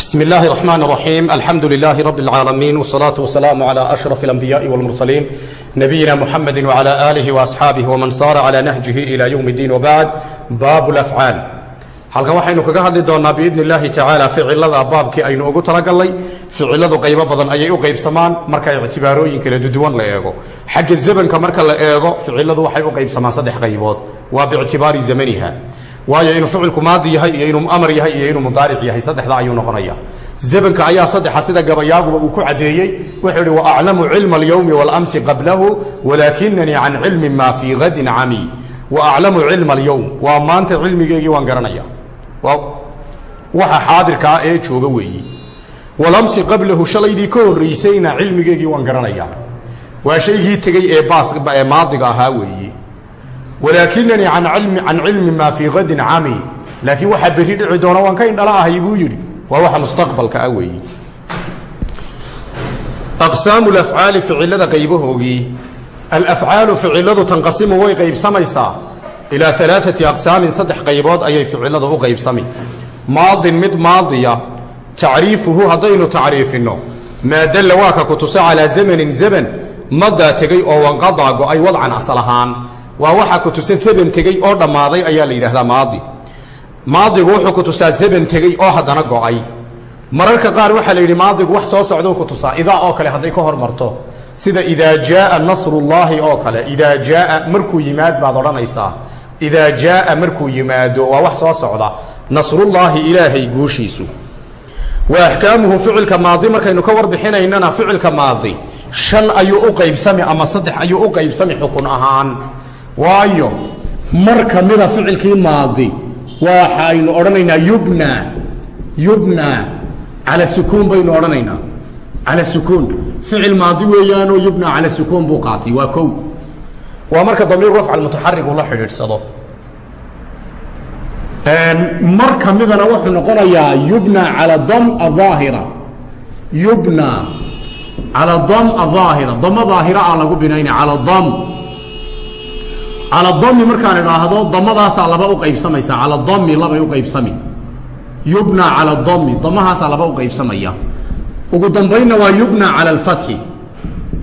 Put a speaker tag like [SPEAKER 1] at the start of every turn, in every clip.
[SPEAKER 1] بسم الله الرحمن الرحيم الحمد لله رب العالمين والصلاة والسلام على أشرف الأنبياء والمرسلين نبينا محمد وعلى آله وأصحابه ومن صار على نهجه إلى يوم الدين وبعد باب الأفعال halkan waxaynu kaga hadli doonaa biidni illaahi tacaala ficilada baabkii aynu ugu talagalnay ficiladu qaybo badan ayay u qaybsamaan marka ictibaarooyin kala duduwan la eego xagga zamanka marka la eego ficiladu waxay u qaybsamaan saddex qaybood waa biictibaari zamaniha waayo inuu ficilku maadi yahay iyo inuu amar yahay iyo inuu mudaaric yahay saddexda ayuu noqonaya. Zamanka ayaa saddexa sida gabayaaguba uu ku cadeeyey wuxuu ihi waaclamu cilma alyowmi waalamsi qablahu walaakinanii can cilmi maa fii gadin cami. Waaclamu cilma alyowm waa maanta cilmigeygii waan garanaya. Waxa xaadirkaa ee jooga weeyi. Walamsi qablahu shalaydii ka horraysayna cilmigeygii waan garanaya. Waa shaygii tegey ee baasee maadiga ahaa weeyi walaakinanii can cilmi maa fii gadin cami. Laakiin waxaa berri dhici doona waan ka indhala ahay buu yidhi. Waa waxa mustaqbalka ah weeyi. Aqsaamu lafcaali ficilada qaybahoogii alafcaalu ficiladu tanqasimu way qaybsamaysaa. Ilaa alaaati aqsaamin saddex qaybood ayay ficilada u qaybsami. Maadin mid maadiya tacriifuhu haddaynu tacriifinno maa dalla waa ka ku tusa calaa zamanin zaman madaa tegey oo wanqadaa go'ay wadcan asal ahaan waa waxa ku tusa zaman tegey oo dhammaaday ayaa la yidhahdaa maadi. Maadigu wuxuu ku tusaa zaman tegey oo haddana go'ay. Mararka qaar waxaa la yidhi maadigu wax soo socdou ku tusaa idaa oo kale hadday ka hormarto. Sida idaa jaaa nasrullaahi oo kale idaa jaaa markuu yimaad baad odhanaysaa. Idaa jaaa markuu yimaado waa wax soo socda. Nasrullaahi ilaahay guushiisu. Wa axkaamuhu ficilka maadi markaynu ka warbixinaynana ficilka maadi shan ayuu u qaybsami ama saddex ayuu u qaybsami xukun ahaan waayo mar ka mida ficilkii maadi waxaynu odhanaynaa yubna yubna cala sukuun baynu odhanaynaa. Cala sukuun ficil maadi weeyaanoo yubna cala sukuun buu qaatay waa kow. Waa marka damiir rafca mutaxarig uu la xidhiidhsado. Mar ka midana wuxuu noqonayaa yubna cala dam aaahira yubna cala dam aaahira damo daahira ah lagu binayna cala dam cala dami markaan idhaahdo damadaasaa laba u qaybsamaysa cala dami labay u qaybsami. Yubna cala dami damahaasaa laba u qaybsamaya. Ugu dambaynna waa yubna cala alfatxi.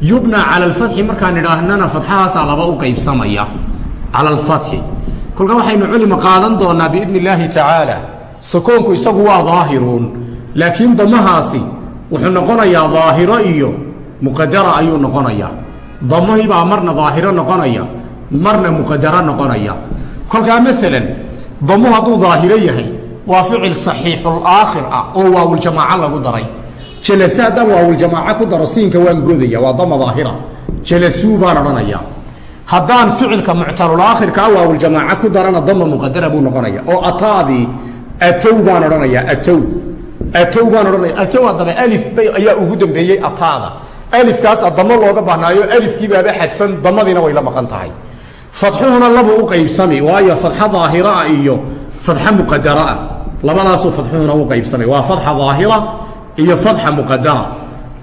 [SPEAKER 1] Yubna cala alfatxi markaan idhaahnana fatxahaasaa laba u qaybsamaya. Cala alfatxi. Kolka waxaynu culima qaadan doonaa biidni illaahi tacaala. Sukoonku isagu waa daahiruun laakiin damahaasi wuxuu noqonayaa daahiro iyo muqadara ayuu noqonayaa. Damahibaa marna daahiro noqonaya marna muqadaro noqonaya. Kolkaa maalan damu hadduu daahiro yahay waa ficil saxiixulaakhir ah oo waawuljamaaco lagu daray. Jalase haddaan waawuljamaaco ku daro siinka waan godaya waa dama daahira. Jalasuu baan odhanaya haddaan ficilka muctalulaakhirkaa waawuljamaaco ku darana dama muqadara buu noqonaya. Oo ataadii atow baan odhanaya atow. Atow baan odhanaya atow haddaba alif bay ayaa ugu dambeeyey ataada. Alifkaas damo looga baahnaayo alifkiibaaba xadfan damadiina way la maqan tahay fadxuhuna labu u qaybsami waayo fadxa daahiraa iyo fadxa muqadaraa labadaasuu fadxuhuna u qaybsami waa fadxa daahira iyo fadxa muqadara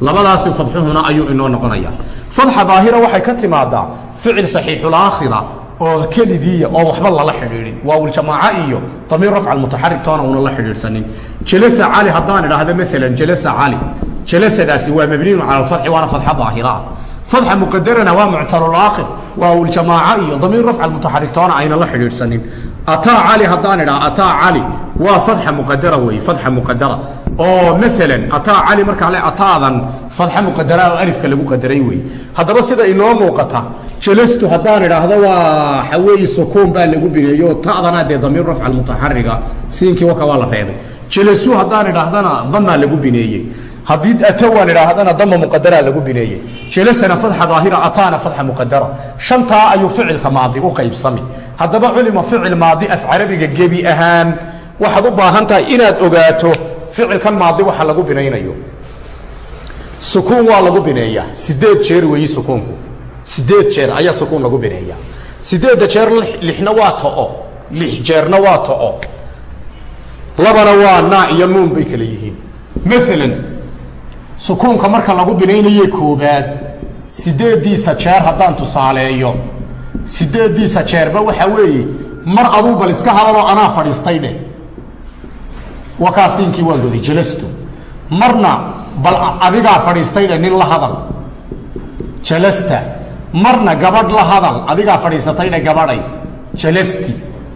[SPEAKER 1] labadaasi fadxuhuna ayuu inoo noqonaya. Fadxa daahira waxay ka timaadaa ficil saxiixulaakhira oo keligiiya oo waxba lala xidhiidhin. Waawuljamaaco iyo damiir rafca mutaxarig toona una la xidhiidhsanin. Jalasa cali haddaan idhaahdo maalan jalasa cali. Jalasadaasi waa mabniinu cala alfatxi waana fadxa daahiraa fadxa muqadarana waa muctalulaakhir waawuljamaaco iyo damiir rafca mutaxarig toona ayna la xidhiidhsanin ataa cali haddaan idhaha ataa cali waa fadxa muqadara wey fadxa muqadara oo maalan ataa cali markaa le ataadan fadxa muqadara oo alifka lagu qadaray wey haddaba sida inoo muuqata jalastu haddaan idhaahdo waa xaweeye sukuun baa lagu bineeyo ta'dana dee damiir rafca mutaxariga siinkii waka waa la reebay jalasu haddaan idhaahdana damaa lagu bineeyey haddii atowaan idhaahdana dama muqadaraa lagu bineeyey. Jalasana fadxa daahira ataana fadxa muqadara shantaa ayuu ficilka maadi u qaybsami. Haddaba culima ficil maadi af carabiga gebi ahaan waxaad u baahan tahay inaad ogaato ficilkan maadi waxa lagu binaynayo. Sukuun waa lagu bineeyaa sideed jeer weeyi sukuunku. Sideed jeer ayaa sukuun lagu bineeyaa sideedda jeer lixna waa ta'o lix jeerna waa ta'o labana waa naa iyo nuun bay kale yihiin. Maalan sukuunka marka lagu binaynaye koobaad sideeddiisa jeer haddaan tusaaleeyo. Sideeddiisa jeerba waxaa weeye mar aduu bal iska hadaloo anaa fadhiistay dheh. Wakaasiinkii waan goday jalastu. Marna bal adigaa fadhiistaydhe nin la hadal. Jalasta. Marna gabadh la hadal adigaa fadhiisataydhe gabadhay. Jalasti.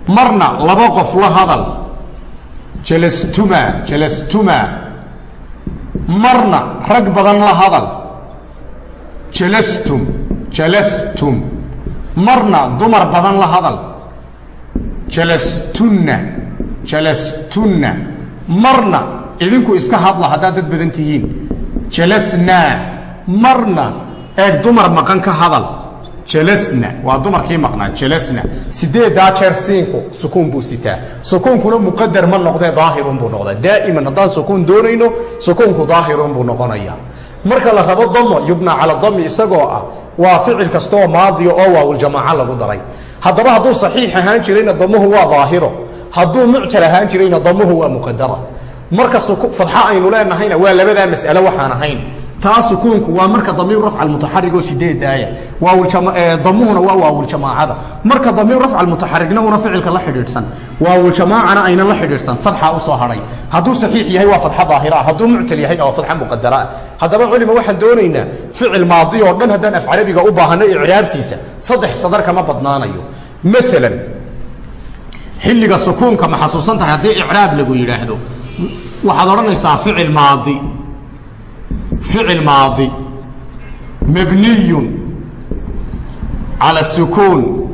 [SPEAKER 1] Marna laba qof la hadal. Jalastuma jalastuma marna rag badan la hadal. Jalastum jalastum marna dumar badan la hadal. Jalastunna jalastunna marna idinku iska hadla haddaad dad badan tihiin. Jalasnaa marna eeg dumar maqan ka hadal jalasna waa dumarkii maqnaa jalasna sideedaa jeer siinku sukuun buu sitaa? Sukuunkuna muqadar ma noqdee daahirun buu noqdaa. Daa'iman haddaan sukuun doonayno sukuunku daahirun buu noqonaya marka la rabo damo yubna cala dami isagoo ah waa ficil kastaoo maadiya oo waawuljamaaca lagu daray. Haddaba hadduu saxiix ahaan jirayna damuhu waa daahiro. Hadduu muctal ahaan jirayna damuhu waa muqadara marka fadxa aynu leenahayna waa labadaa mas'alo waxaan ahayn taa sukuunku waa marka damiir rafca mutaxarigoo sideedaaya damuhuna waa waawuljamaacada marka damiir rafca mutaxarignahuna ficilka la xidhiidhsan. Waawuljamaacana ayna la xidhiidhsan. Fadxa u soo hadhay hadduu saxiix yahay waa fadxa daahira hadduu muctal yahayna waa fadxa muqadaraa haddaba culima waxaan doonaynaa ficil maadi oo dhan haddaan af carabiga u baahano icraabtiisa saddex sadar kama badnaanayo. Maalan xilliga sukuunka ma xasuusan tahay haddii icraab lagu yidhaahdo. Waxaad odhanaysaa ficil maadi ficil maadi mabniyun ala sukuun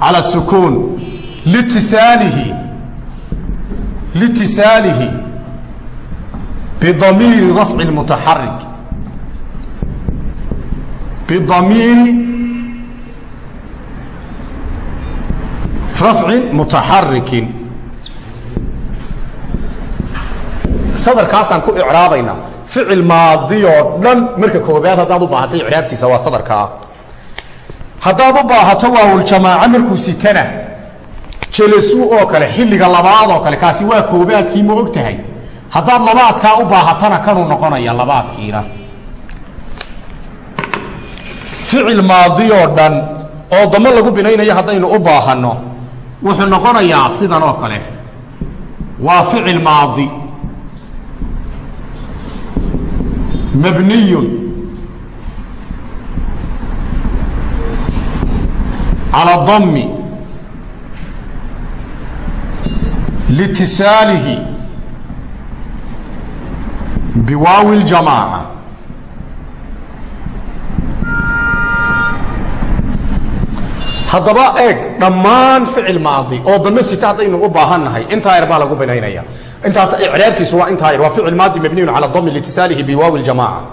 [SPEAKER 1] cala sukuun litisaalihi litisaalihi bidamiiri rafci mutaxarik bidamiiri rafcin mutaxarikin sadarkaasaan ku icraabaynaa ficil maadiyoo dhan marka koobaad haddaad u baahato icraabtiisa waa sadarkaa haddaad u baahato waawuljamaaco markuu sitana. Jalasu oo kale xilliga labaad oo kale kaasi waa koobaadkii ma og tahay haddaad labaadkaa u baahatana kanuu noqonaya labaadkiina. Ficil maadiyoo dhan oo damo lagu binaynayo haddaynu u baahanno wuxuu noqonayaa sidan oo kale. Waa ficil maadi mabniy calى dami litisaalihi biwaawi اljamaaca haddaba eeg dhammaan ficil maadi oo dame sita haddaynu u baahan nahay intaa yar baa intaas icraabtiisu waa intaa yar waa ficil maadi mabniyun cala dami litisaalihi biwaawi ljamaaca.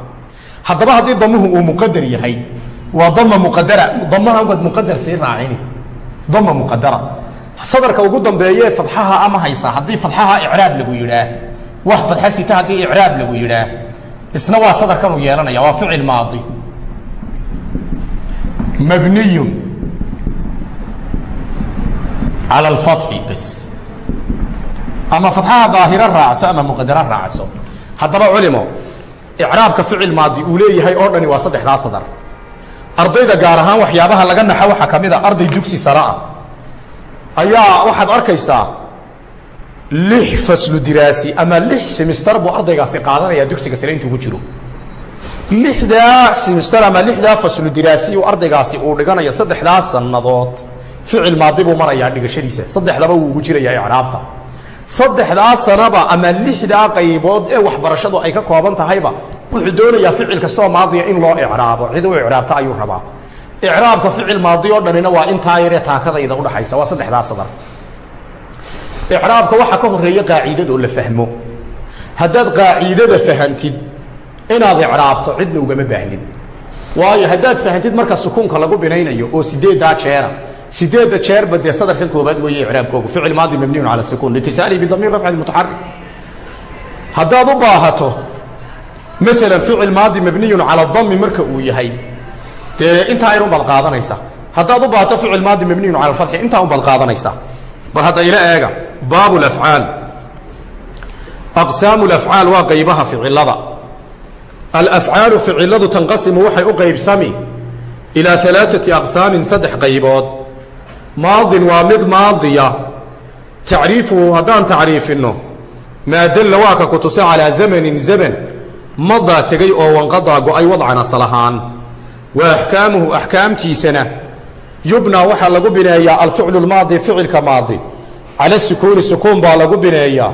[SPEAKER 1] Haddaba haddii damuhu uu muqadar yahay waa dama muqadara damaha waad muqadar sii raacini. Dama muqadara sadarka ugu dambeeye fadxaha ama haysa haddii fadxaha icraab lagu yidhaah wax fadxa sita haddii icraab lagu yidhaah isna waa sadarkanuu yeelanaya waa ficil maadi. Mabniyun cala alfatxi bas ama fadxaha daahiro raacso ama muqadaro raacso. Haddaba culimo icraabka ficil maadi uu leeyahay oo dhani waa saddexdaa sadar. Ardayda gaar ahaan waxyaabaha laga naxa waxaa ka mid a arday dugsi sare ah. Ayaa waxaad arkaysaa lix faslu diraasi ama lix simister buu ardaygaasi qaadanayaa dugsiga sare intuu ku jiro. Lixdaa simister ama lixdaa faslu diraasi uu ardaygaasi uu dhiganayo saddexdaa sannadood. Ficil maadi buu marayaa dhigashadiisa. Saddexdaba wuu ugu jirayaa icraabta saddexdaa sanaba ama lixdaa qaybood ee waxbarashadu ay ka kooban tahayba wuxuu doonayaa ficil kastoo maadiya in loo icraabo. Cid icraabta ayuu rabaa. Icraabka ficil maadi oo dhanina waa intaa yaree taakadayda udhaxaysa waa saddexdaa sadar. Icraabka waxaa ka horreeya qaaciidadoo la fahmo. Haddaad qaaciidada fahantid inaad icraabto cidna ugama baahnid. Waayo haddaad fahantid marka sukuunka lagu binaynayo oo sideeddaa jeera sideedda jeerba dee sadarkan koobaad weeye icraabkoogu. Ficil maadi mabniyun cala sukuun. Litisaalihi bidamiir rafci mutaxarik haddaad u baahato maalan ficil maadi mabniyun cala dami marka uu yahay dee intaa yar unbaad qaadanaysaa. Haddaad u baahato ficil maadi mabniyun cala alfatxi intaa unbaad qaadanaysaa. Bal hadda ila eega baabu lafcaal aqsaamu lafcaal waa qaybaha ficilada. Alafcaalu ficiladu tanqasimu waxay u qaybsami ilaa alaaati aqsaamin saddex qaybood maadin waa mid maadiya. Tacriifuhu haddaan tacriifinno
[SPEAKER 2] maa dalla waa ka ku tusa calaa zamanin zaman madaa tegay oo wanqadaa go'ay wadcan asal ahaan wa axkaamuhu axkaamtiisana yubnaa waxaa lagu bineeyaa alficlu lmaadi ficilka maadi. Cala sukuuni sukuun baa lagu bineeyaa.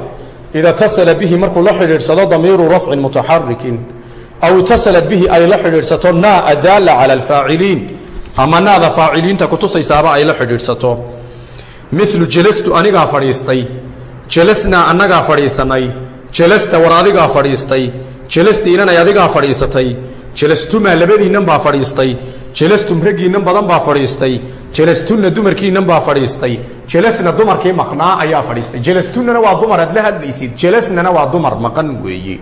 [SPEAKER 2] Ida tasala bihi markuu la xidhiidhsado damiiru rafcin mutaxarikin aw itasalat bihi ay la xidhiidhsato naa adaala cala alfaaciliin ama naada faaciliinta kutusaysaaba ay la xidhiidhsato. Milu jelastu anigaa fadhiistay. Jelasnaa annagaa fadhiisanay. Jelasta war adigaa fadhiistay. Jelasti inanay adigaa fadhiisatay. Jelastumaa labadiinnan baa fadhiistay. Jelastum raggiinnan badan baa fadhiistay. Jelastunna dumarkiinnan baa fadhiistay. Jelasna dumarkii maqnaa ayaa fadhiistay. Jelastunnana waa dumar aad la hadlaysid. Jelasnana waa dumar maqan weeye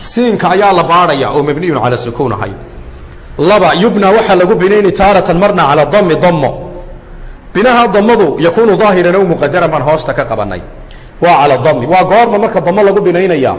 [SPEAKER 2] siinka ayaa la baadhaya oo mabniyun cala sukuun ahayd laba yubna waxaa lagu binayni taaratan marna cala dami damo binaha damadu yakuunu daahiran ow muqadaran baan hoosta ka qabanay waa cala dami waa goorma marka damo lagu binaynaya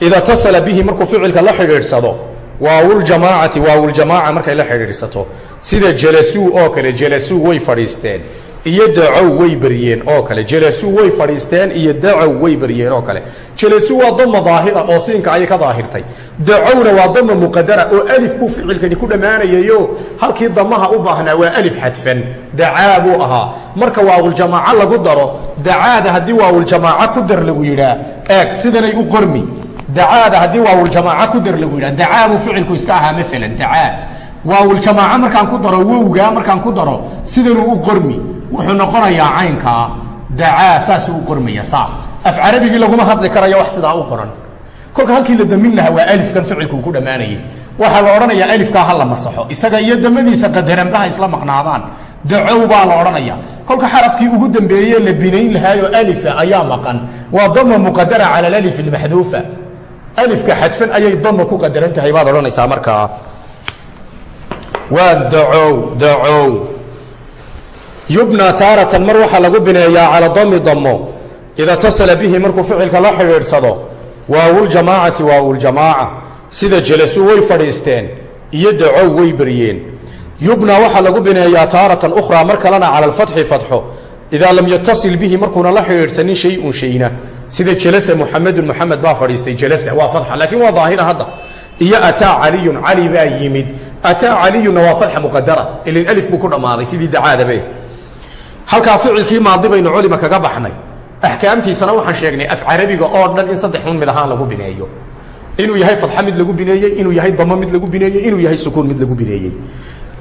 [SPEAKER 2] ida tasala bihi markuu ficilka la xidhiidhsado waawuljamaacati waawuljamaaca markay la xidhiidhsato. Sida jelasuu oo kale jelasuu way fadhiisteen iyo dacow way beryeen oo kale. Jelasuu way fadhiisteen iyo dacow way beryeen oo kale. Jelasuu waa dama daahira oo siinka ayay ka daahirtay. Dacowna waa dama muqadara oo alif buu ficilkani ku dhammaanayayo halkii damaha u baahnaa waa alif xadfan. Dacaa buu ahaa. Marka waawuljamaaco lagu daro dacaada haddii waawuljamaaco ku dar lagu yidhaa eeg sidanay u qormi. Dacaada haddii waawuljamaaco ku dar lagu yidhaa dacaa buu ficilku iska ahaa maalan dacaa. Waawuljamaaco markaan ku daro wowgaa markaan ku daro sidanuu u qormi wuxuu noqonayaa caynkaa dacaa saasuu u qormaya saa. Af carabigii laguma hadli karayo wax sidaa u qoran. Kolka halkii la damin lahaa waa alifkan ficilkuu ku dhammaanayay. Waxaa la odhanayaa alifkaa ha la masaxo. Isaga iyo damadiisa qadaranbaha isla maqnaadaan. Dacow baa la odhanaya kolka xarafkii ugu dambeeye la binayn lahaayoo alifa ayaa maqan. Waa dama muqadara cala alif almaxduufa. Alifka xadfan ayay dama ku qadaran tahay baad odhanaysaa markaa. Waa dacow dacow yubna taaratan mar waxaa lagu bineeyaa cala dami damo ida tasala bihi markuu ficilka la xidhiidhsado waawuljamaacati waawuljamaaca sida jelasuu way fadhiisteen iyo dacow way beryeen yubna waxaa lagu bineeyaa taaratan ukhraa mar kalena cala fatxo. Idaa lam yatasil bihi markuuna la xidhiidhsanin shay-un shayna. Sida jalasa muxamedun muxamed baa fadhiistay jalasa waa fatxa laakiin waa daahira hadda. Iyo ataa caliyun cali baa yimid. Ataa caliyunna waa fatxa muqadara ilin alif buu ku dhammaaday sidii dacaadabe halkaa ficilkii maadi baynu culima kaga baxnay. Axkaamtiisana waxaan sheegnay af carabiga oo dhan in saddex un mid ahaan lagu bineeyo. Inuu yahay fadxa mid lagu bineeyey inuu yahay damo mid lagu bineeyey inuu yahay sukuun mid lagu bineeyey.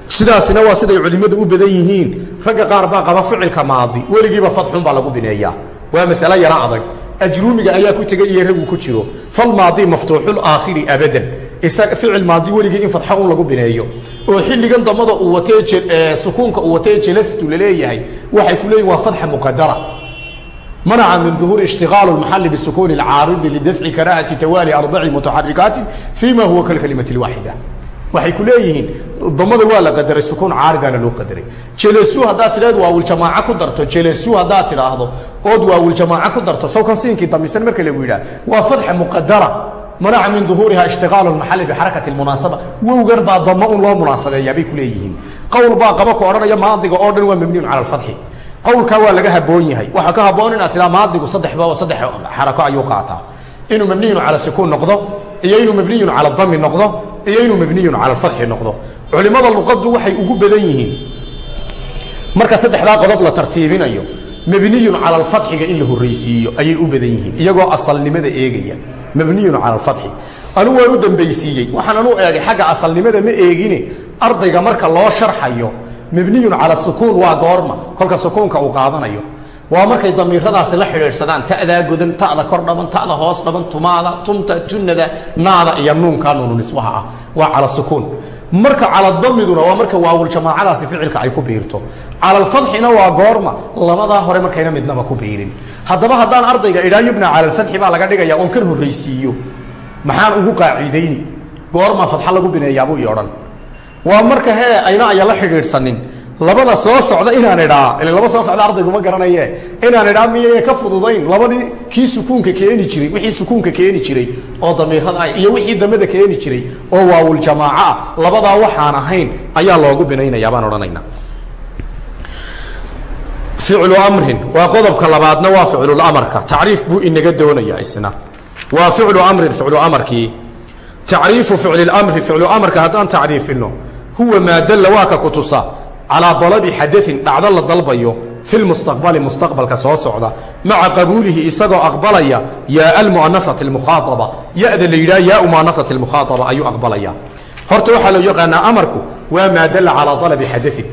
[SPEAKER 2] Sidaasina waa siday culimmadu u badan yihiin. Ragga qaar baa qaba ficilka maadi weligiiba fadxun baa lagu bineeyaa. Waa masalo yaro adag. Ajruumiga ayaa ku tegay iyo ragu ku jiro. Falmaadi maftuuxulaakhiri abadan ficil maadi weligii in fadxa un lagu bineeyo. Oo xilligan damada uu watee sukuunka uu watee jelastu la leeyahay waxay ku leeyihiin waa fadxa muqadara manaca min duhuuri ishtigaalu lmaxali bisukuuni alcaaridi lidafci karaahati tawaali arbaci mutaxarikaatin fima huwa kalkalimati lwaaxida waxay ku leeyihiin damada waa la qadaray sukuun caaridana loo qadaray. Jelasu haddaad tidhahdo waawuljamaaco ku darto. Jelasu haddaad tidhaahdo ood waawuljamaaco ku darto. Sawkan damisan marka lagu yidhaah waa fadxa muqadara manaca min duhuuriha ishtigaalu lmaxali bixarakati lmunaasaba wowgan baa damo un loo munaasabeeyaa bay ku leeyihiin qowl baa qaba ku odhanaya maadiga oo dhan waa mabniyun cala alfatxi qowlkaa waa laga haboon yahay waxaa ka haboon inaad tidhaha maadigu saddexba saddex xarako ayuu qaataa inuu mabniyun cala sukuun noqdo iyo inuu mabniyun cala dami noqdo iyo inuu mabniyun cala alfatxi noqdo culimmada luqaddu waxay ugu badan yihiin marka saddexdaa qodob la tartiibinayo mabniyun cala alfatxiga in la horraysiiyo ayay u badan yihiin iyagoo asalnimada eegaya mabniyun cala alfatxi. Anu waan u dambaysiiyey waxaan anu eegay xagga asalnimada ma eegine ardayga marka loo sharxayo mabniyun cala sukuun waa goorma kolka sukuunka uu qaadanayo. Waa markay damiiradaasi la xidhiidhsadaan ta'daa godan ta'da kor dhaban ta'da hoos dhaban tumaada tumta tunada naada iyo nuunkaa nuunu nisbaha ah. Waa cala sukuun marka cala damiduna waa marka waawuljamaacadaasi ficilka ay ku biirto. Cala alfadxina waa goorma labadaa hore markayna midnaba ku biirin. Haddaba haddaan ardayga idhaa yubna cala alfatxi baa laga dhigaya oon kan horraysiiyo. Maxaan ugu qaacidayni? Goormaa fadxa lagu bineeyaabuu ii odhan. Waa marka hee ayna aya la xidhiidhsanin labada soo socda inaan idhaa. Ila laba soo socda ardaygu ma garanaye. Inaan idhaa miyayna ka fududayn? Labadii kii sukuunka keeni jiray wixii sukuunka keeni jiray oo damiirada iyo wixii damada keeni jiray oo waawuljamaaco ah. Labadaa waxaan ahayn ayaa loogu binaynayaa baan odhanaynaa. Ficlu amrin waa qodobka labaadna waa ficlulamarka tacriif buu inaga doonaya isna. Waa ficlu amrin ficlu amarkii tacriifu ficlilamri ficlu amarka haddaan tacriifino huwa maa dalla waa ka ku calaa dalabi xadain dhacdo la dalbayo fi lmustaqbali mustaqbalka soo socda maca qabuulihi isagoo aqbalaya yaa almu'anasati almukhaaaba ya-da la yidhaha yaa mu'anasati almukhaaaba ayuu aqbalaya horta waxaa loo yaqaanaa amarku waa maa dalla calaa dalabi xadain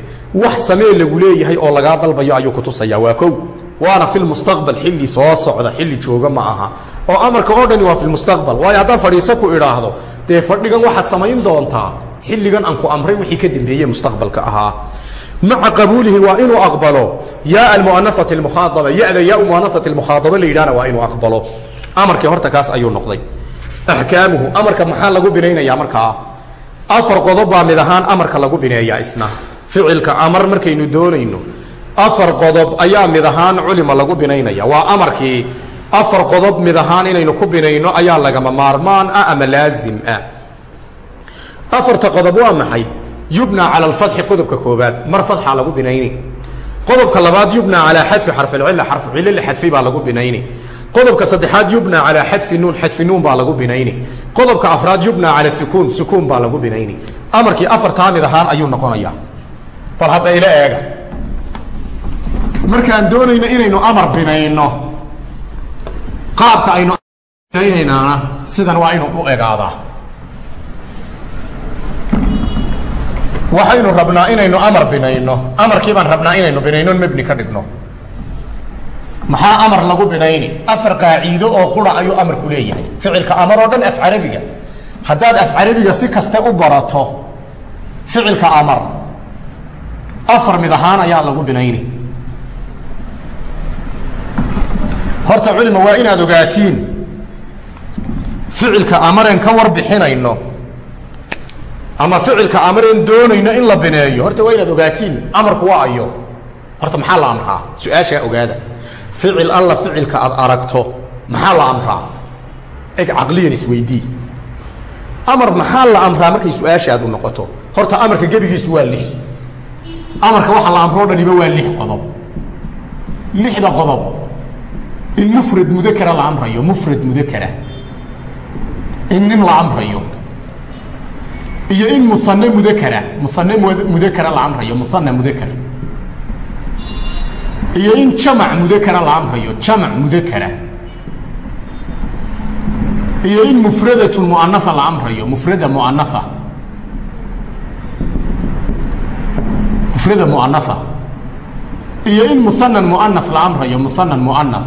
[SPEAKER 2] wax samee lagu leeyahay oo lagaa dalbayo ayuu kutusaya waa kow waana fi lmustaqbal xilli soo socda xilli jooga ma aha oo amarka oo dhani waa fi lmustaqbal waayo haddaan fadhiiso ku idhaahdo dee fadhigan waxaad samayn doontaa xilligan aan ku amray wixii ka dambeeye mustaqbalka ahaa maca qabuulihi waa inuu aqbalo. Yaa almu'anasati almukhaaaba ya-da yaa mu'anasati almukhaadaba la yidhahna waa inuu aqbalo. Amarkii horta kaas ayuu noqday. Axkaamuhu amarka maxaa lagu binaynayaa markaa afar qodob baa mid ahaan amarka lagu bineeyaa isna. Ficilka amar markaynu doonayno. Afar qodob ayaa mid ahaan culima lagu binaynaya waa amarkii afar qodob mid ahaan inaynu ku binayno ayaa lagama maarmaan ah ama laazim ah. Afarta qodob waa maxay yubna cala alfatxi qodobka koobaad. Mar fatxaa lagu binayni. Qodobka labaad yubna calaa xadfi xarfilcila xarfu xadfi baa lagu binayni. Qodobka saddexaad yubna calaa xadfi nuun xadfi nuun baa lagu binayni. Qodobka afraad yubna cala sukuun sukuun baa lagu binayni. Amarkii afartaa ahaan ayuu noqonayaa. Bal hadda ila eega. Markaan doonayno inaynu amar binayno qaabka aynu binaynaynana sidan waa inuu u egaadaa waxaynu rabnaa inaynu amar binayno. Amarkii baan rabnaa inaynu binayno mebni ka dhigno. Maxaa amar lagu binayni? Afar qaaciido oo qura ayuu amarku leeyahay. Ficilka amar oo dhan af carabiga. Haddaad af carabiga si kaste u barato ficilka amar afar mid ahaan ayaa lagu binayni. Horta culima waa inaad ogaatiin ficilka amareen ka warbixinayno ama ficilka amareen doonayno in la bineeyo horta waa inaad ogaatiin amarku waa horta maxaa la amraa? Su'aashaa ogaada. Ficil alla ficilka aad aragto maxaa la amraa? Eg caqliyan isweydii. Amar maxaa la amraa markay su'aashaadu noqoto? Horta amarka gebigiisu waa lix. Amarka waxa la amroo dhaniba waa lix qodob. Lixda qodob. In mufrad mudakara la amrayo mufrad mudakara. In nin la amrayo iyo in musane mudakara musane mudakara la amrayo musana mudakar iyo in jamac mudakara la amrayo jamac mudakara iyo in mufradatun muanaa la amrayo mufrada muanaa mufrada muanaa iyo in musanan muana la amrayo musanan muana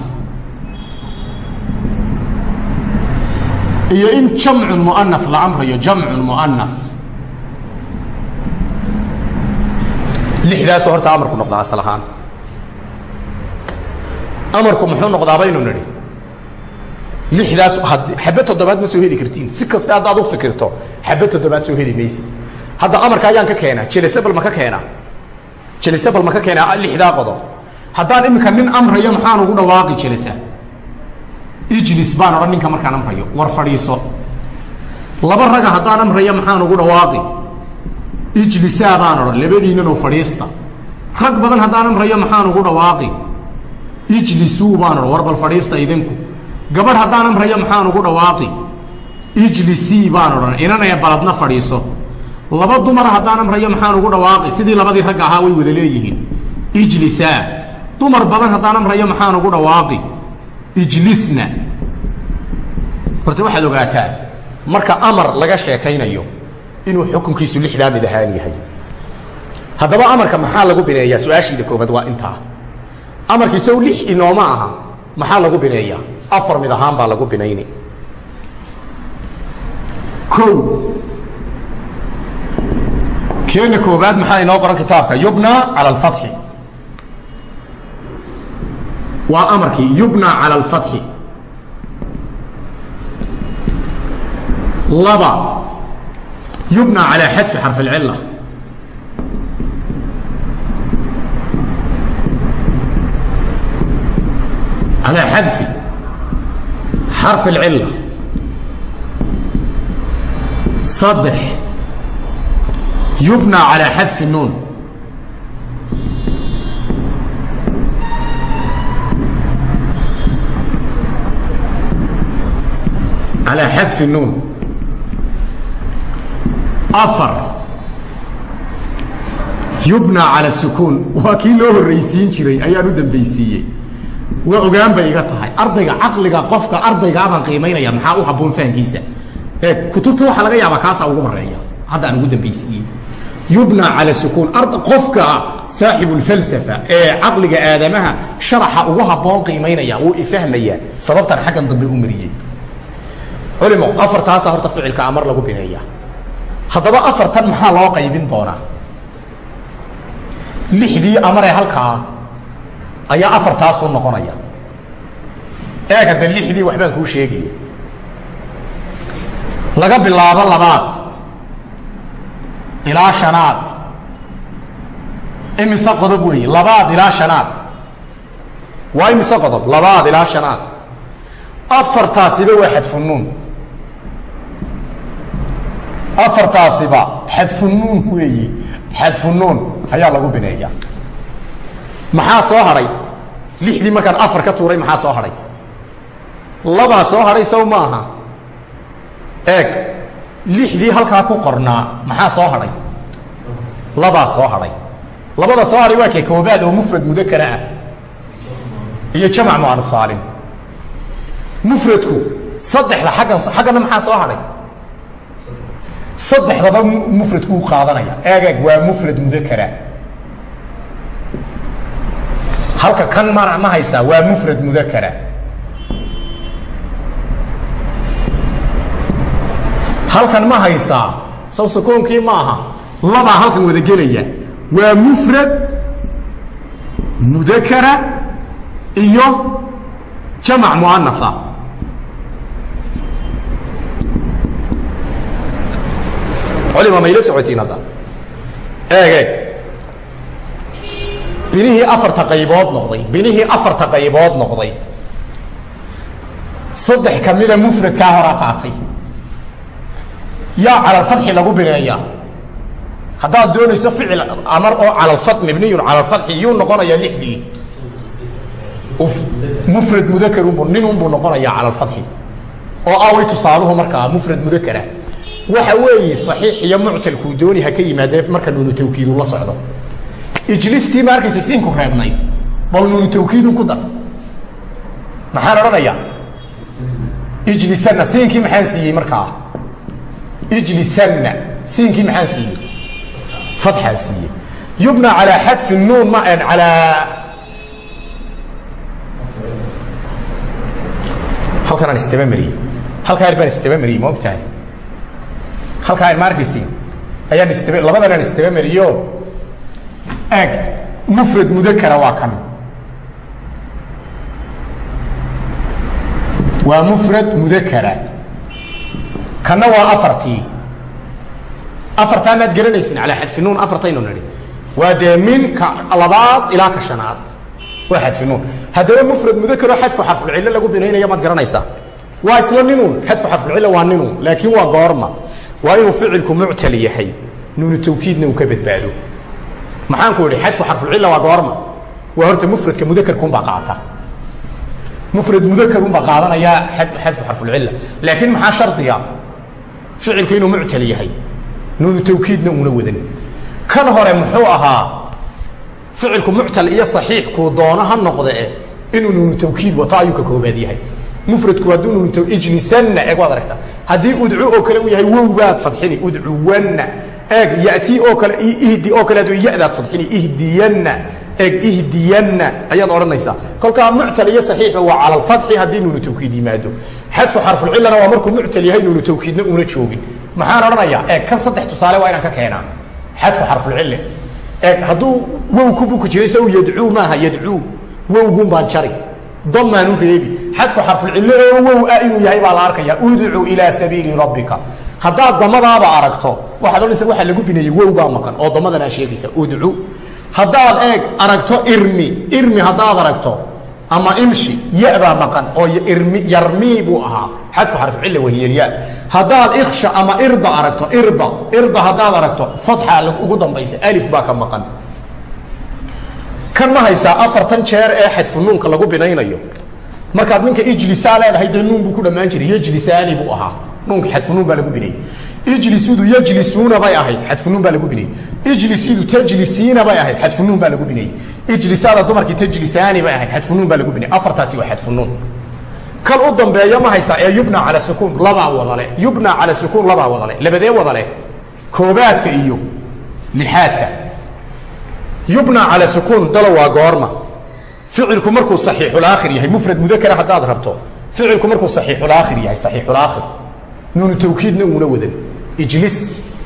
[SPEAKER 2] iyo in jamcun muana la amrayo jamcun muana lixdaasoo horta amarku noqdaa asal ahaan. Amarku muxuu noqdaa baynu nidhi. Lixdaas xabe toddobaad ma soo heli kartiin. Si kasta haddaad u fikirto xabe toddobaad soo heli maysid. Hadda amarka ayaan ka keenaa jelesebal ma ka keenaa. Jelesebal ma ka keenaa lixdaa qodob. Haddaan iminka nin amrayo maxaan ugu dhawaaqi jelesa ijlis baan odhan ninka markaan amrayo war fadhiiso. Laba raga haddaan amrayo maxaan ugu dhawaaqi ijlisaa baan odhan labadiinanoo fadhiista. Rag badan haddaan amrayo maxaan ugu dhawaaqi? Ijlisuu baan odhan war bal fadhiista idinku. Gabadh haddaan amrayo maxaan ugu dhawaaqi? Ijlisii baan odhan inanaya baladna fadhiiso. Laba dumara haddaan amrayo maxaan ugu dhawaaqi? Sidii labadii ragga ahaa way wada leeyihiin. Ijlisaa dumar badan haddaan amrayo maxaan ugu dhawaaqi? Ijlisna. Horta waxaad ogaataa marka amar laga sheekaynayo inuu xukunkiisu lixdaa mid ahaan yahay. Haddaba amarka maxaa lagu bineeyaa? Su'aashiida koobaad waa intaa. Amarkii sow lix inooma aha maxaa lagu bineeyaa? Afar mid ahaan baa lagu binayni o keena koobaad maxaa inoo qoran kitaabka? Yubna cala alfatxi waa amarkii yubna cala alfatxi laba yubnى alى xadfi xarf اcila alى xadfi xarf اlcila saddex yubnى عalى xadfi nuun
[SPEAKER 1] alى xadfi nuun afar. Yubna cala sukuun waa kii loo horraysiin jiray ayaan u dambaysiiyey. Waa ogaan bay iga tahay. Ardayga caqliga qofka ardaygaa baan qiimaynaya maxaa u habboon fahankiisa? Ee kutubta waxaa laga yaabaa kaasaa ugu horreeya hadda aan ugu dambaysiiyey. Yubna cala sukuun qofka saaxibu lfalsafa ee caqliga aadamaha sharaxa ugu habboon qiimaynaya wuu ifahmayaa sababtan xaggan dambe u mariyey. Culimo afartaasa horta ficilka amar lagu bineeya haddaba afartan maxaa loo qaybin doonaa? lixdii amaree halkaa ayaa afartaasu noqonaya. Eeg hadda lixdii waxbaan kuu sheegaya laga bilaabo labaad ilaa shanaad. Imise qodob weeye labaad ilaa shanaad. Waa imise qodob labaad ilaa shanaad. Afartaasiba waa xadfunuun afartaasiba xadfunuun weeye xadfunuun ayaa lagu bineeya. Maxaa soo hadhay lixdii markaan afar ka tuuray maxaa soo hadhay labaa soo hadhay sow ma aha. Eeg lixdii halkaa ku qornaa maxaa soo hadhay labaa soo hadhay labada soo hadhay waa kee koobaad oo mufrad mudakara ah. Iyo jamac muanuf saalim. Mufradku saddexda aggan xaggana maxaa soo hadhay saddexdaba mufradku u qaadanaya. Eeg waa mufrad mudakara halka kan ma haysaa waa mufrad mudakara halkan ma haysaa saw sakoonkii ma aha labaa halkan wada gelaya. Waa mufrad mudakara iyo jamac muanafa culima mayla socotiin hadda eeg eeg binihii afarta qaybood noqday. Binihii afarta qaybood noqday. Saddex kamida mufradkaa horaa qaatay. Yaa calalfatxi lagu bineeyaa haddaad doonayso ficil amar oo calal mabniyun cala alfatxi yuu noqonayaa lixdii. Mufrad mudakarunbu ninunbuu noqonayaa cala alfatxi oo away tusaaluhu markaa mufrad mudakara waxa weeye saxiix iyo muctalkuu dooni ha ka yimaadee marka nuunu tawkiidu la socdo. Ijlistii ma arkaysa siinku reebnayd bal nuunu tawkiidun ku dar. Maxaan odhanayaa? Ijlisanna siinkii maxaan siiyey markaa? Ijlisanna siinkii maxaan siiyey? Fatxaan siiyey. Yubna calaa xadfi nuun ma alaa halkanaan istaba mariyey. Halkaa yar baan istaba mariyey ma og tahay halkaa yar ma arkaysiin ayaan istaba labadanaan istaba mariyo? Ag mufrad mudakara waa kan. Waa mufrad mudakara kanna waa afartii. Afartaa maad garanaysin calaa xadfinuun afartaynu nidhi. Waa dee min ka labaad ilaa ka shanaad. Waa xadfinuun haddaba mufrad mudakaroo xadfu xarfulcillo lagu binaynaya maad garanaysaa. Waa isla ninuun xadfu xarfulcilla waa ninuun laakiin waa goorma waa inuu ficilku muctal yahay nuunu tawkiidna uu ka badbaado. Maxaan ku idhi xadfu xarfulcilla waa goorma. Waa horta mufradka mudakarkunbaa qaata. Mufrad mudakarunbaa qaadanayaa xadfu xarfulcilla laakiin maxaa shardiga? Ficilku inuu muctal yahay nuunu tawkiidna uuna wadan. Kan hore muxuu ahaa ficilku muctal iyo saxiix kuu doono ha noqde inuu nuunu tawkiid wato ayuu ka koobaad yahay mufradku hadduu nuunu ijlisanna eeg waad aragtaa haddii udcu oo kale uu yahay wow baad fadxini udcuwanna. Eeg yati oo kale ihdi oo kale yadaad fadxini ihdiyanna. Eeg ihdiyanna ayaad odhanaysaa. Kolkaa muctal iyo saxiixa waa cala alfatxi haddii nuunu tawkiid yimaado. Xadfu xarfulcillana waa markuu muctal yahay nuunu tawkiidna uuna joogin. Maxaan odhanayaa? Eeg kan saddex tusaale waa inaan ka keenaa. Xadfu xarfulcille eeg hadduu wow ku buki jiray saw yadcuu maaha yadcuu. Wowgun baan jari damaanu reebi. Xadfu xarfulcille oo wow ah inuu yahay baa la arkaya udcu ilaa sabiili rabbika. Haddaad damadaaba aragto waxaad odhanaysa waxaa lagu bineeyey wow baa maqan. Oo damadanaa sheegaysa udcu. Haddaad eeg aragto irmi irmi haddaad aragto ama imshi ya baa maqan oo yarmii buu ahaa. Xadfu xarfcilla wahiyalya haddaad iksha ama irda aragto irda irda haddaad aragto fatxa ugu dambaysa alif baa ka maqan kan ma haysaa afartan jeer ee xadfu nuunka lagu binaynayo? Markaad ninka ijlisaa leedahay dee nuun buu ku dhammaan jiray. Yejlisaani buu ahaa. Nuunka xadfunuun baa lagu binayey ijlisudu yejlisuuna bay ahayd. Xadfunuun baa lagu binayey ijlisidu tajlisiina bay ahayd. Xadfunuun baa lagu binayey ijlisaada dumarkii tajlisaani bay ahayd. Xadfunuun baa lagu binayey afartaasi waa xadfunuun kan u dambeeya ma haysa ee yubna cala sukuun labaa wadale. Yubna cala sukuun labaa wadale. Labadee wadale koobaadka iyo lixaadka yubna cala sukuun dalo waa goorma. Ficilku markuu saxiixulaakhir yahay mufrad mudakara haddaad rabto ficilku markuu saxiixulaakhir yahay saxiixulaakhir nuunu tawkiidna uuna wadan. Ijlis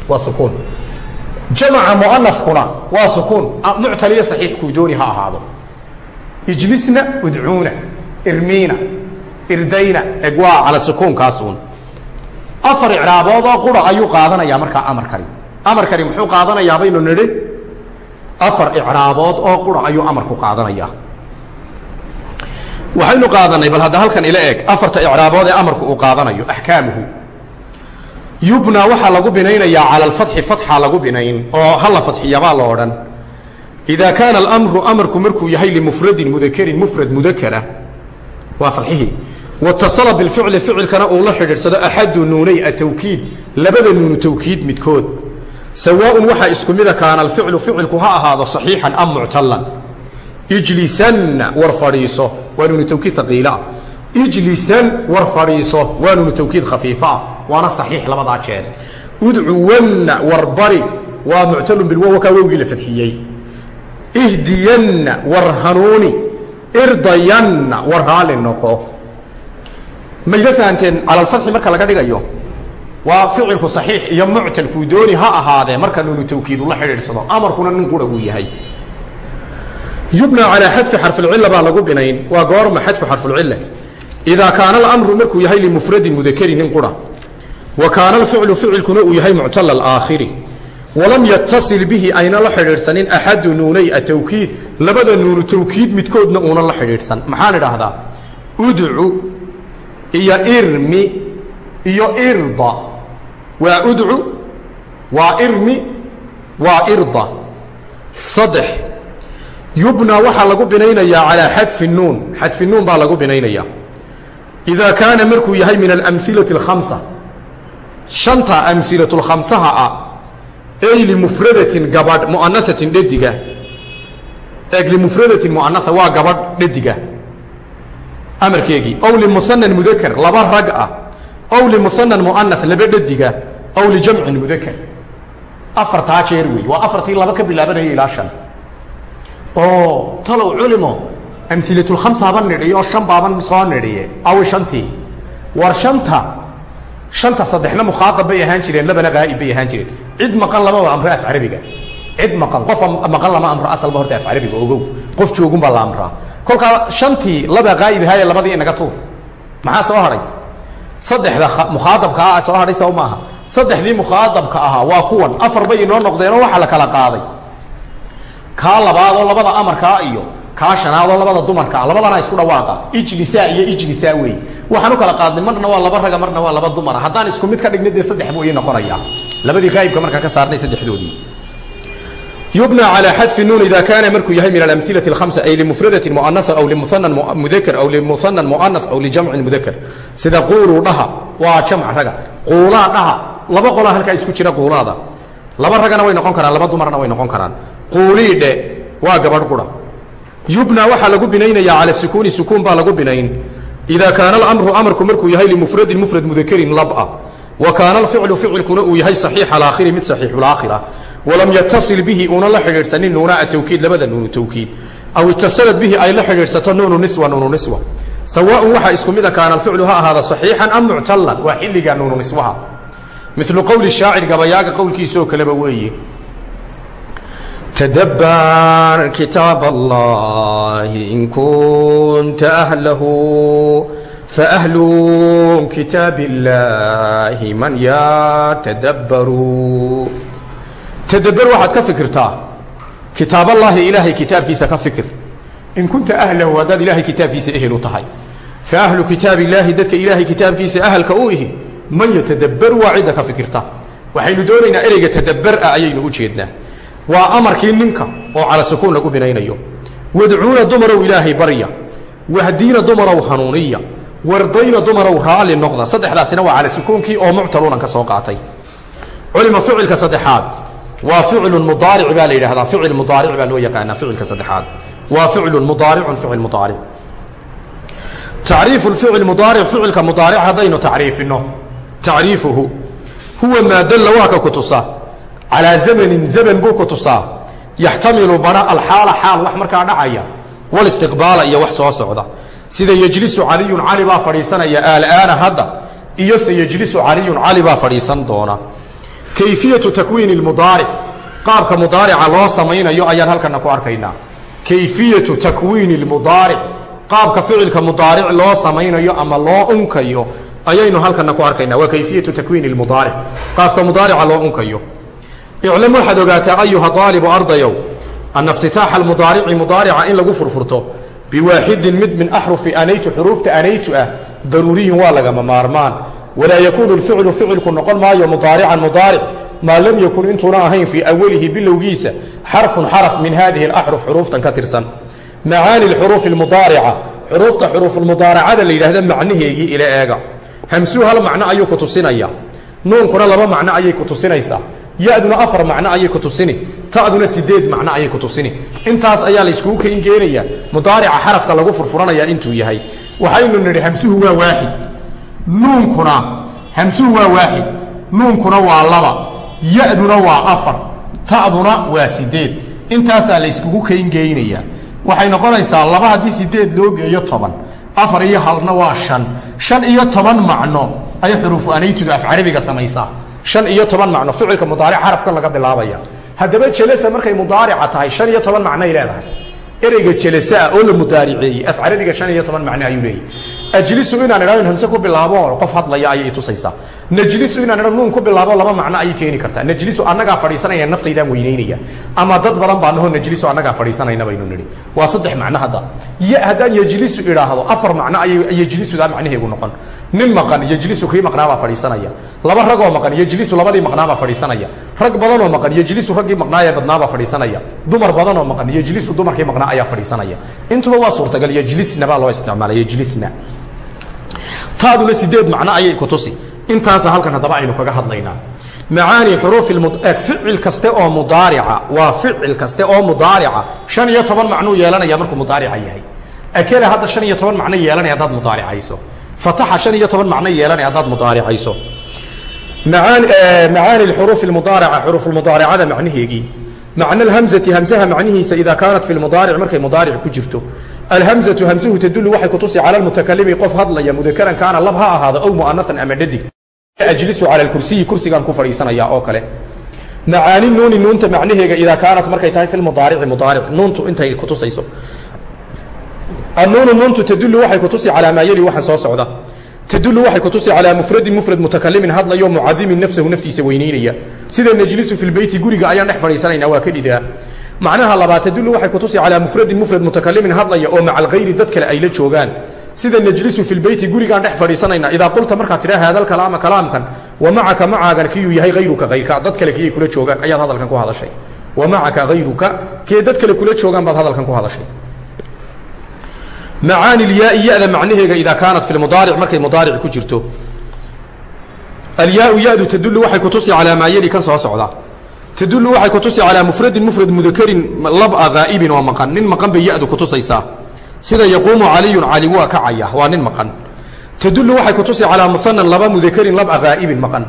[SPEAKER 1] waa sukuun jamaca muanafkuna waa sukuun muctaliyo saxiix kuu dooni ha ahaado. Ijlisna udcuuna irmiina irdayna eg waa cala sukuunkaasuun afar icraabood oo qura ayuu qaadanayaa markaa amarkani amarkani muxuu qaadanayaa baynu nidhi afar icraabood oo qura ayuu amarku qaadanayaa. Waxaynu qaadanay bal hadda halkan ila eg afarta icraabood ee amarku uu qaadanayo axkaamuhu. Yubna waxaa lagu binaynayaa cala alfatxi fatxa lagu binayn oo hala fadxiyabaa la odhan. Idaa kaana alamru amarku markuu yahay limufradin mudakarin mufrad mudakara waa fadxihii watasala bilficli ficilkana uu la xidhiidhsado axadu nuunay atawkiid labada nuunu tawkiid midkood sawaaun waxaa isku mida kaana alficlu ficilku ha ahaado saxiixan am muctalan ijlisanna war fadhiiso waa nuunu tawkiid haqiilaa ijlisan war fadhiiso waa nuunu tawkiid khafiifaa waana saxiix labadaa jeer udcuwanna war bari waa muctalun bilwow kaa wowgii la fadxiyey ihdiyanna war hanuuni irdayanna war raali noqo mayla fahanteen cala marka laga dhigayo waa ficilku saxiix iyo muctalkuu dooni ha ahaadee marka nuunu tawkiid ula xidhiidhsado amarkuna nin qura uu yahay. Yubna calaa xadfi xarfilcila baa lagu binayn waa goorma xadfu xarfulcila idaa kaana alamru markuu yahay limufradin mudakari nin qura. Wa kaana alficlu ficilkuna uu yahay muctala alaakhiri. Walam yatasil bihi ayna la xidhiidhsanin axadu nuunay atawkiid labada nuunu tawkiid midkoodna uuna la xidhiidhsan. Maxaan idhaahdaa? Udcu iyo irmi iyo irda waa udcu waa irmi waa irda. Saddex yubna waxaa lagu binaynayaa calaa xadfi nuun. Xadfi nuun baa lagu binaynayaa idaa kaana markuu yahay min alamhilati alkhamsa shanta amhilatulkhamsaha ah ey limufradatin gabadh mu'anasatin dhediga eeg limufradatin mu'anasa waa gabadh dhediga amarkeegii ow limusanan mudakar laba rag ah. Ow limusanan mu'anas laba dhediga ow lijamcin mudakar afartaa jeer wey waa afartii laba ka bilaabanaya ilaa shan oo talow culimo amhilatulkhamsaaba nidhiyo shan baaban soo nidhiye awi shantii war shanta shanta saddexna mukhaaab bay ahaan jireen labana haa'ib bay ahaan jireen cid maqan lamaba amro af carabiga cid maqan qof maqan lama amro asalba horta af carabiga ogow qof joogunbaa la amraa kolkaa shantii laba haa'ib ahaaye labadii inaga saddexda mukhaadabka ah soo hadhay sow maaha. Saddexdii mukhaadabka ahaa waa kuwan. Afar bay inoo noqdeenoo waxaa la kala qaaday. Kaa labaadoo labada amarkaa iyo kaa shanaadoo labada dumarka ah. Labadana isku dhawaaqa ijlisaa iyo ijlisaa wey waxaan u kala qaadnay marna waa laba raga marna waa laba dumara haddaan isku mid ka dhigna dee saddex buu ii noqonayaa. Labadii qaa'ibka markaan ka saarnay saddexdoodii yubna calى xadfi nuun ida kaana markuu yahay min alamhilati اhamsa ay limufradati muanaa aw limuanan mudakr aw limuanan muanas aw lijamcin mudakr sida quuluu dhaha waa jamc raga. Quulaa dhaha laba qolaa halkaa isku jira quulaada. Laba ragana way noqon karaan laba dumarna way noqon karaan. Quuliidhe waa gabadh qura. Yubna waxaa lagu binaynayaa cala sukuuni sukuun baa lagu binayn. Ida kaana alamru amarku markuu yahay limufradin mufrad mudakarin laba wa kaana alficlu ficilkuna uu yahay saxiix alaakhiri mid saxiixulaakhira walam yatasil bihi uuna la xidhiidhsanin nuunaa atawkiid labada nuunu tawkiid. Aw itasalad bihi ay la xidhiidhsato nuunu niswa nuunu niswa. Sawaaun waxaa isku mida kaana alficlu ha ahaada saxiixan am muctalan waa xilliga nuunu niswaha. Milu qowli shaacir gabayaaga qowlkiisoo kaleba weeye. Tadabar kitaab allahi in kunta ahlahu. فأهل كتاب الله من يتدبر تدبر waxaad ka fikirtaa kitaab allahi ilaahay kitaabkiisa ka fikir in kunta ahlahu haddaad ilahay kitaabkiisa ehel u tahay faahlu kitaab illaahi dadka ilaahay kitaabkiisa ahalka u ihi man yatadabbaru waa cidda ka fikirta waxaynu doonaynaa ereyga tadabber ah ayaynu u jeednaa waa amarkii ninka oo cala sukuun lagu binaynayo wadcuuna dumarow ilaahay barya
[SPEAKER 2] wahdiina dumarow hanuuniya wardayna dumarow raalli noqda. Saddexdaasina waa cala sukuunkii oo muctalunan ka soo qaatay. Culima ficilka saddexaad. Waa ficlu mudaaric baa la yidhahdaa ficil mudaaric baa loo yaqaanaa ficilka saddexaad. Waa ficlu mudaaricun ficil mudaaric. Tacriifu ficil mudaaric ficilka mudaaric haddaynu tacriifino. Tacriifuhu huwa maa dalla waa ka ku tusa calaa zamanin zaman buu ku tusaa yaxtamilu bana alxaala xaal wax markaa dhacaya. Walistiqbaala iyo wax soo socda sida yejlisu caliyun cali baa fadhiisanaya aalaana hadda iyo se caliyun cali baa fadhiisan doona. Kayfiyatu takwiini mudaaric qaabka mudaarica loo samaynayo ayaan halkana ku arkaynaa. Kayfiyatu takwiini mudaaric qaabka ficilka mudaaric loo samaynayo ama loo unkayo ayaynu halkana ku arkaynaa. Waa kayfiyatu takwiini mudaaric qaabka mudaarica loo unkayo. Iclam waxaad ogaataa ayuha aalibu ardayow ana iftitaaxa mudaarici mudaarica in lagu furfurto biwaaxidin mid min axrufi anaytu xuruufta anaytu ah daruuriyun waa lagama maarmaan. Walaa yakuunu ficlu ficilku noqon maayo mudaarican mudaaric maa lam yakun intuuna ahayn fii awalihi bilowgiisa xarfun xaraf min hadihi axruf xuruuftan ka tirsan. Macaani xuruufi mudaarica xuruufta xuruufulmudaaracada la yidhahda macnaheegii ila eega. Hamsuu hal macno ayuu ku tusinaya. Nuunkuna laba macno ayay ku tusinaysaa yaduna afar macno ayay ku tusini taduna sideed macno ayay ku tusini. Intaas ayaa layskugu keengeenaya mudaarica xarafka lagu furfuranaya intuu yahay. Waxaynu nidhi hamsuhu waa waaxid nuunkuna hamsuhu waa waaxid nuunkuna waa laba yaduna waa afar taduna waa sideed. Intaasaa layskugu keengeynaya waxay noqonaysaa laba haddii sideed loo geeyo toban afar iyo halna waa shan. Shan iyo toban macno ay xuruufu anaytudu af carabiga samaysaa shan iyo toban macno ficilka mudaaric xarafka laga bilaabaya. Haddaba jelasa markay mudaarica tahay shan iyo toban macnoay leedahay. Ereyga jelasaa oo la mudaariceeyey af carabiga shan iyo toban macno ayuu leeyahy ajlisu inaan idhahdo in hamse ku bilaabo qof hadlaya ayay tusaysaa. Najlisu inaan idhahdo nuun ku bilaabo laba macno ayay keeni kartaa. Najlisu annagaa fadhiisanaya naftaydaan weynaynaya. Ama dad badan baa naho najlisu annagaa fadhiisanayna baynu nidhi. Waa saddex macno hadda. Ya haddaan yejlisu idhaahdo afar macno ayay yejlisudaa macnaheegu noqon. Nin maqan yejlisu kii maqnaabaa fadhiisanaya. Laba ragoo maqan yejlisu labadii maqnaabaa fadhiisanaya. Rag badanoo maqan yejlisu raggii maqnaayee badnaabaa fadhiisanaya. Dumar badanoo maqan yejlisu dumarkii maqnaa ayaa fadhiisanaya. Intuba waa suurtagal yejlisna baa loo isticmaala yejlisna taaduna sideed macno ayay ku tusi. Intaasa halkan haddaba aynu kaga hadlaynaa. Macaani xuruufi ficil kaste oo mudaarica waa ficil kaste oo mudaarica shan iyo toban macnuu yeelanaya markuu mudaarica yahay. Akela hadda shan iyo toban macno yeelanaya haddaad mudaaricayso. Fataxa shan iyo toban macno yeelanaya haddaad mudaaricayso. Macaani mudaarica xuruufulmudaaricada macnaheegii macna alhamzati hamsaha macnihiisa idaa kaanat fi lmudaaric markay mudaaric ku jirto alhamzatu hamsuhu tadulu waxay kutusi cala lmutakalimi qof hadlaya mudakaran kaana lab ha ahaado ow mu'anaan ama dhadig. Ajlisu cala lkursiyi kursigaan ku fadhiisanaya oo kale. Macaani nuuni nuunta macnaheega idaa kaanat markay tahay fi mudaarici mudaaric. Nuuntu intay kutusayso annuunu nuuntu tadulu waxay kutusi calaa maa yali waxaan soo socda. Tadulu waxay kutusi calaa mufradin mufrad mutakalimin hadlayo mucadimin nafsahu naftiisa weyneynaya sida najlisu fi lbeyti guriga ayaan dhex fadhiisanayna waa ka dhidaa macnaha labaad tadulu waxay kutusi calaa mufradin mufrad mutakalimin hadlaya oo maca alkhayri dad kale ay la joogaan. Sida najlisu fi lbeyti gurigaan dhex fadhiisanayna idaa qulta markaad tidha haada kalaama kalaamkan wa macaka macaagan kiyuu yahay hayruka hayrka dad kale kiyay kula joogaan ayaad hadalkan ku hadashay. Wa macaka hayruka kee dad kale kula joogaan baad hadalkan ku hadashay. Macaani lyaai ya-da macnaheega idaa kaanat fi lmudaaric markay mudaaric ku jirto. Alyaau ya-du tadulu waxay kutusi calaa maa yeli kan soo socda tadullu waxay kutusi calaa mufradin mufrad mudakarin laba daa'ibin oo maqan. Nin maqan bay yadu kutusaysaa sida yaquumu caliyun cali waa kacaya waa nin maqan. Tadullu waxay kutusi calaa musanan laba mudakarin laba daa'ibin maqan.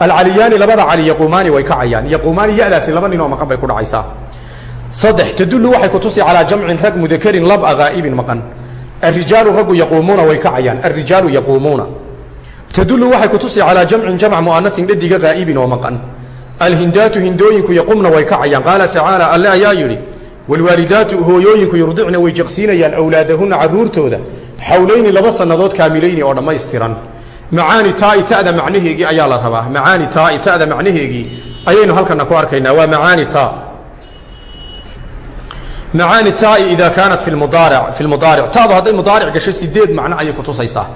[SPEAKER 2] Alcaliyaani labada cali yaquumaani way kacayaan yaquumaani yadaasi laba nin oo maqan bay ku dhacaysaa. Saddex tadullu waxay kutusi calaa jamcin rag mudakarin laba daa'ibin maqan. Arijaalu raggu yaquumuuna way kacayaan arijaalu yaquumuuna. Tadullu waxay kutusi calaa jamcin jamc mu'anasin dhadiga daa'ibin oo maqan alhindaatu hindooyinku yaqumna way kacayaan. Qaala tacaala alle ayaa yidhi wاlwaalidaatu hooyooyinku yurdicna way jeqsiinayaan awlaadahunna caruurtooda xawlayni laba sannadood kaamilayni oo dhammaystiran. Macaani taai ta'da macnaheegii ayaa la rabaa. Macaani taai ta'da macnaheegii ayaynu halkana ku arkaynaa. Waa macaani ta macaani taai ida kaanat fi mudaaric fi lmudaaric taadu hadday mudaaric gasho sideed macno ayay kutusaysaa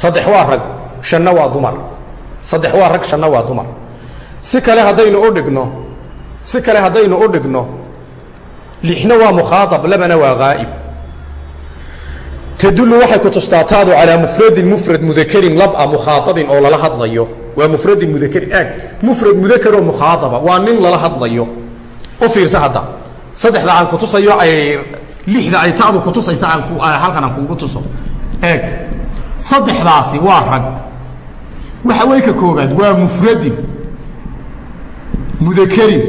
[SPEAKER 2] saddex waa rag shanna waa dumar. Saddex waa rag shanna waa dumar si kale haddaynu u dhigno si kale haddaynu u dhigno lixna waa mukhaaab labana waa haa'ib tadullu waxay ku tustaa taadu calaa mufradin mufrad mudakarin laba mukhaaabin oo lala hadlayo. Waa mufradin mudakarin aag mufrad mudakaroo mukhaaaba waa nin lala hadlayo. U fiirsa hadda. Saddexda aan kutusayo ay lixda ay tadu kutusaysa aan halkan aan kugu tuso. Eeg saddexdaasi waa rag. Waxa wey ka koobaad waa mufradin mudakarin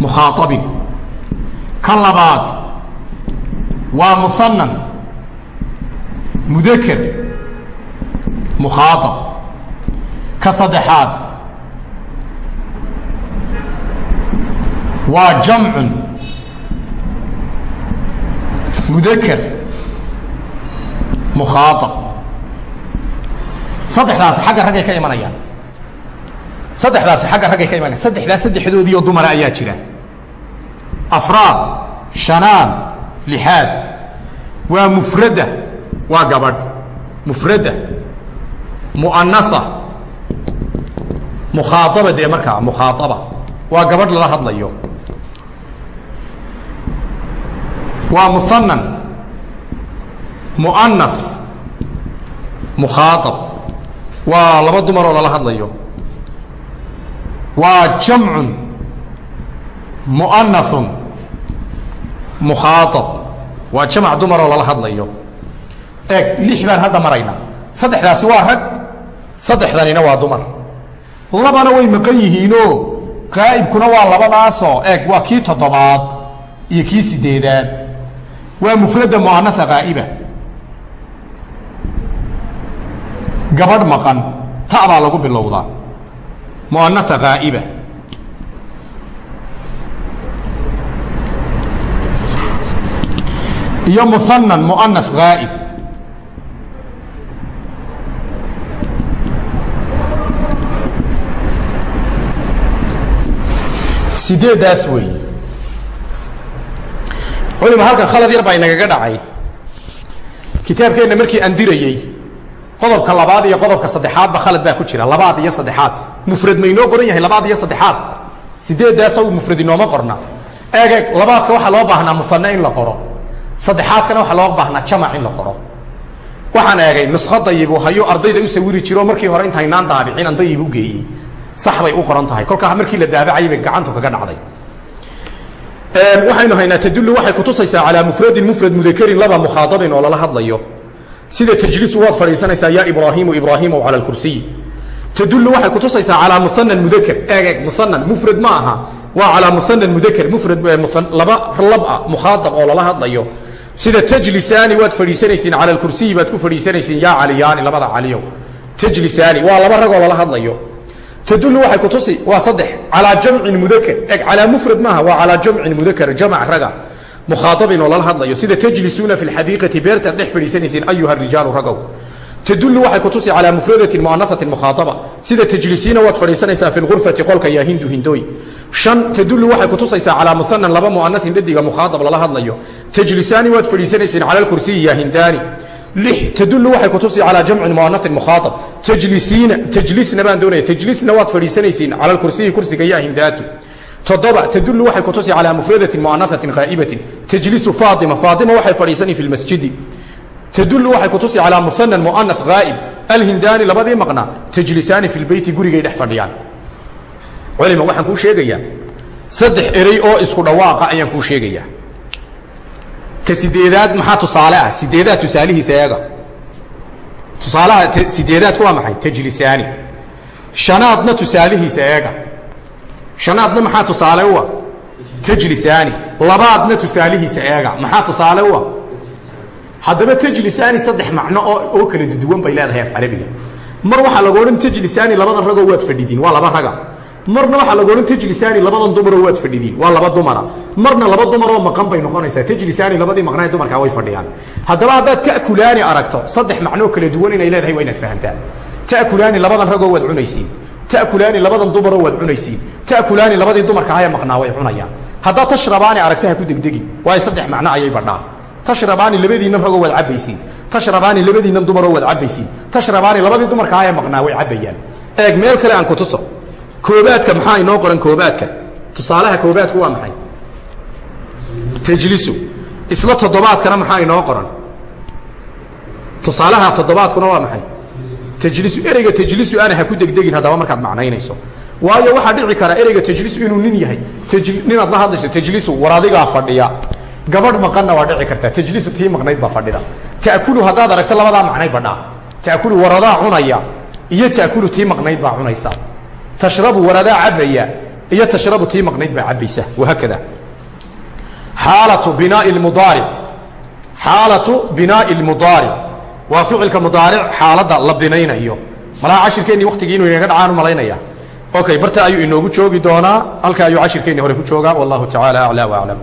[SPEAKER 2] mukhaaabin ka labaad waa musanan mudaker mukhaaab ka saddexaad waa jamcun mudaker mukhaaab saddexdaasi xagga raggay ka imanayaan saddexdaasi xagga raggay ka imanayaan saddexdaas saddexdoodii oo dumara ayaa jira. Afraad shanaan lixaad waa mufradda waa gabadh. Mufradda mu'anasa mukhaaaba dee markaa mukhaaaba waa gabadh lala hadlayo. Waa musanan mu'anas mukhaaab waa laba dumar oo lala hadlayo waa jamcun mu'anasun mukhaaab waa jamac dumar oo lala hadlayo. Eeg lix baan hadda maraynaa saddexdaasi waa rag saddexdanina waa dumar. Labana way maqan yihiinoo qaa'ibkuna waa labadaasoo eeg waa kii toddobaad iyo kii sideedaad waa mufradda mu'anasa qaa'iba gabadh maqan ta baa lagu bilowdaa mu'anasa qaa'iba iyo musanan mu'anas qaa'ib sideeddaas weeye. Culima halkan khalad yar baa inagaga dhacay. Kitaabkeenna markii aan dirayey qodobka labaad iyo qodobka saddexaadba khalad baa ku jira. Labaad iyo mufrad ma inoo qoran yahay labaad iyo saddexaad. Sideeddaasoo mufrad inooma qorna. Eeg labaadka waxaa loo baahnaa musane in la qoro. Saddexaadkana waxaa loo baahnaa jamac in la qoro. Waxaan eegay nusho dayibu hayuu ardayda u sawiri jiro markii hore intaynaan daabicin aan dayib u geeyey sax bay u qoran tahay. Kolkaa markii la daabacayay bay gacantu kaga dhacday. Waxaynu haynaa tadullu waxay kutusaysaa calaa mufradin mufrad mudakarin laba mukhaadabin oo lala hadlayo. Sida tajlisu waad fadhiisanaysaa ya ibraahimu ibraahimu cala lkursiy tadullu waxay kutusaysaa calaa musanan mudaker eeg musanan mufrad ma aha. Waa calaa musanan mudaker mufrad laba lab ah mukhaadab oo lala hadlayo. Sida tajlisaani waad fadhiisanaysiin cala lkursiyi baad ku fadhiisanaysiin yaa caliyaani labada caliyow. Tajlisaani waa laba ragoo lala hadlayo. Tadullu waxay kutusi waa saddex. Calaa jamcin mudaker eeg calaa mufrad maaha waa calaa jamcin mudaker jamac raga. Mukhaaabin oo lala hadlayo. Sida tajlisuuna fi lxadiiqati beertaad dhex fadhiisanaysiin ayuha rijaalu ragow tadullu waxay kutusi calaa mufradatin mu'anasatin mukhaataba sida tajlisiina waad fadhiisanaysaa fi lgurfati qolka yaa hindu hindooy shan tadullu waxay kutusaysaa calaa musanan laba mu'anasin dhadiga mukhaaab lala hadlayo tajlisaani waad fadhiisanaysiin cala lkursiyi yaa hindaani lix tadullu waxay kutusi calaa jamcin mu'anasin mukhaaab tajlisiina tajlisna baan doonaya tajlisna waad fadhiisanaysiin cala lkursiyi kursiga yaa hindaatu toddoba tadullu waxay kutusi calaa mufradatin mu'anasatin qaa'ibatin tajlisu faatima faatima waxay fadhiisani fi lmasjidi tadullu waxay kutusi calaa musanan mu'anas ghaa'ib alhindaani labadii maqnaa tajlisaani fi lbeyti gurigay dhex fadhiyaan. Culima waxaan kuu sheegayaa saddex erey oo isku dhawaaqa ayaan kuu sheegayaa. Ka sideedaad maxaa tusaale ah? Sideedaad tusaalihiisa eega. Tusaalaha sideedaadku waa maxay? Tajlisaani. Shanaadna tusaalihiisa eega. Shanaadna maxaa tusaale u ah? Tajlisaani. Labaadna tusaalihiisa eega. Maxaa tusaale u ah haddaba tajlisaani saddex macno oo kala duduwan bay leedahay af carabiga mar waxaa lagu odhan tajlisaani labadan ragoo waad fadhidiin waa laba raga. Marna waxaa lagu odhan tajlisaani labadan dumaroo waad fadhidiin waa laba dumara. Marna laba dumaroo maqan bay noqonaysaa. Tajlisaani labadii maqnaa dumarkaa way fadhiyaan. Haddaba haddaad ta'kulaani aragto saddex macnoo kala duwan inay leedahay waa inaad fahantaan. Ta'kulaani labadan ragoo waad cunaysiin. Ta'kulaani labadan dumaroo waad cunaysiin. Ta'kulaani labadii dumarka ahee maqnaa way cunayaan. Haddaad tashrabaani aragta ha ku degdegin waayo saddex macno ayay badhaa tashrabaani labadiinnan ragoo waad cabbaysiin. Tashrabaani labadiinnan dumaroo waad cabbaysiin. Tashrabaani labadii dumarka ahee maqnaa way cabbayaan. Eeg meel kale aan ku tuso. Koobaadka maxaa inoo qoran koobaadka? Tusaalaha koobaadku waa maxay? Tajlisu isla toddobaadkana maxaa inoo qoran? Tusaalaha toddobaadkuna waa maxay? Tajlisu ereyga tajlisu aana ku degdegin haddaba markaad macnaynayso. Waayo waxaa dhici kara ereyga tajlisu inuu nin yahay. Ninaad la hadlayso tajlisu war fadhiya gabadh maqanna waa dhici kartaa tajlisu tii maqnayd baa fadhida. Ta'kulu haddaad aragto labadaa macnay badhaa ta'kulu waradaa cunaya iyo ta'kulu tii maqnayd baa cunaysa. Tashrabu waradaa cabaya iyo tashrabu tii maqnayd baa cabaysa. Wahaakada xaalatu binaai mudaaric xaalatu binaai lmudaaric waa ficilka mudaaric xaaladda la binaynayo. Malaha cashirkeennii waktigii inuu inaga dhacaan malaynaya. Okay barta ayuu inoogu joogi doonaa. Halka ayuu cashirkeenni hore ku joogaa. Wallahu tacaala aclaa waaclam